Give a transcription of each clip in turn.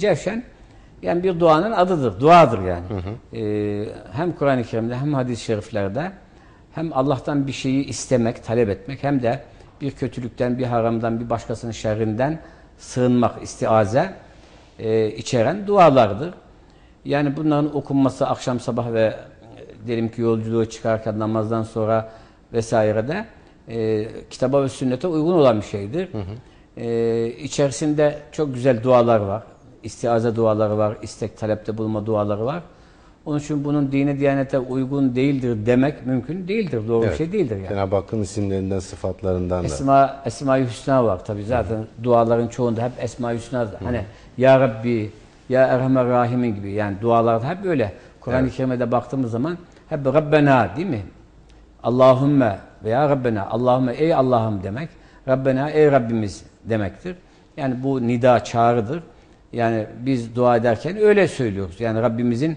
Cevşen yani bir duanın adıdır, duadır yani. Ee, hem Kur'an-ı Kerim'de hem hadis-i şeriflerde hem Allah'tan bir şeyi istemek, talep etmek hem de bir kötülükten, bir haramdan, bir başkasının şerrinden sığınmak, istiaze e, içeren dualardır. Yani bunların okunması akşam sabah ve e, diyelim ki yolculuğa çıkarken namazdan sonra vesairede e, kitaba ve sünnete uygun olan bir şeydir. E, içerisinde çok güzel dualar var. İstiaze duaları var, istek talepte bulunma duaları var. Onun için bunun dine diyanete uygun değildir demek mümkün değildir. Doğru bir Evet. şey değildir yani. Cenab-ı Hakk'ın isimlerinden, sıfatlarından da. Esma Esma-i Hüsna var tabi zaten duaların çoğunda hep Esma-i Hüsna'dır. Hani Ya Rabbi, Ya Erhamer Rahimin gibi yani dualarda hep böyle. Kur'an-ı Evet. Kerim'e de baktığımız zaman hep Rabbena değil mi? Allahümme veya Rabbena. Allahümme ey Allah'ım demek. Rabbena ey Rabbimiz demektir. Yani bu nida çağrıdır. Yani biz dua ederken öyle söylüyoruz. Yani Rabbimizin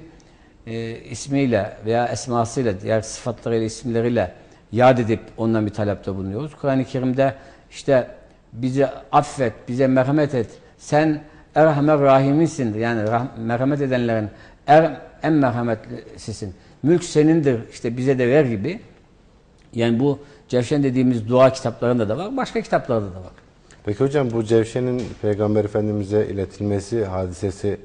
e, ismiyle veya esmasıyla, diğer sıfatlarıyla, isimleriyle yad edip ondan bir talepte bulunuyoruz. Kur'an-ı Kerim'de işte bizi affet, bize merhamet et. Sen Erhamer Rahim'insin. Yani merhamet edenlerin er, en merhametlisisin. Mülk senindir. işte bize de ver gibi. Yani bu Cevşen dediğimiz dua kitaplarında da var. Başka kitaplarda da var. Peki hocam bu Cevşen'in Peygamber Efendimiz'e iletilmesi hadisesi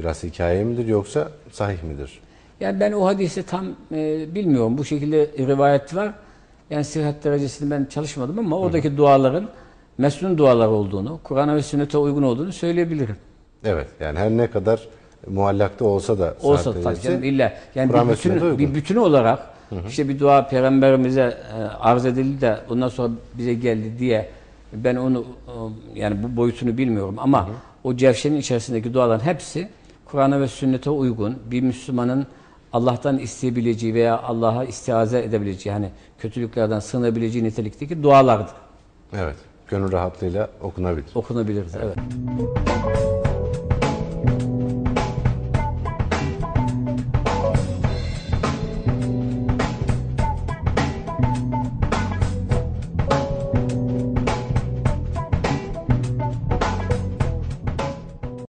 biraz hikaye midir yoksa sahih midir? Yani ben o hadisi tam e, bilmiyorum. Bu şekilde rivayet var. Yani sıhhat derecesini ben çalışmadım ama oradaki duaların mesnun dualar olduğunu, Kur'an'a ve sünnete uygun olduğunu söyleyebilirim. Evet yani her ne kadar muallakta olsa da Olsa derecesi, canım illa yani bir bütün, bir bütün olarak işte bir dua peygamberimize e, arz edildi de ondan sonra bize geldi diye ben onu e, yani bu boyutunu bilmiyorum ama o cevşenin içerisindeki duaların hepsi Kur'an'a ve sünnete uygun bir Müslümanın Allah'tan isteyebileceği veya Allah'a istiaze edebileceği hani kötülüklerden sığınabileceği nitelikteki dualardır. Evet gönül rahatlığıyla okunabilir. Okunabilir. Evet.